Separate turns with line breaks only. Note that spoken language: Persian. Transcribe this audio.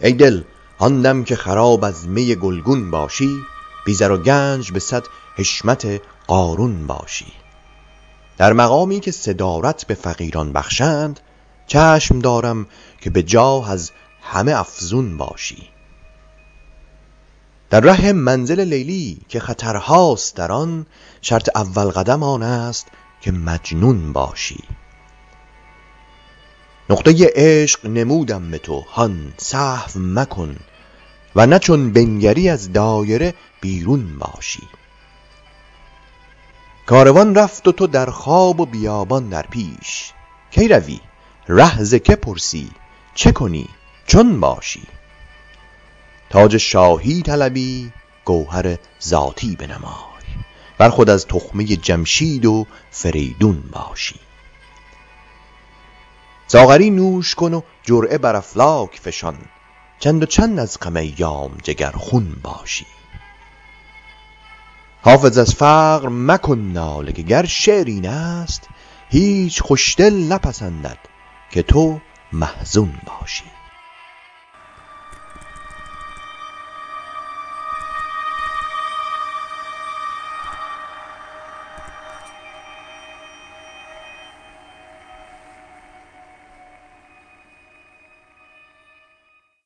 ای دل آن که خراب از می گلگون باشی بیزر و گنج به صد حشمت قارون باشی. در مقامی که صدارت به فقیران بخشند چشم دارم که به جاه از همه افزون باشی. در ره منزل لیلی که خطرهاست در آن شرط اول قدم آن است که مجنون باشی. نقطه عشق نمودم به تو هان صحو مکن و نه چون بنگری از دایره بیرون باشی. کاروان رفت و تو در خواب و بیابان در پیش. کی روی؟ ره که پرسی؟ چه کنی؟ چون باشی. تاج شاهی طلبی گوهر ذاتی بنمای. ور خود از تخمه جمشید و فریدون باشی. ساغری نوش کن و جرعه بر افلاک فشان. چند و چند از غم ایام جگرخون باشی. حافظ از فقر مکن ناله که گر شعر این است هیچ خوشدل نپسندد که تو محزون باشی.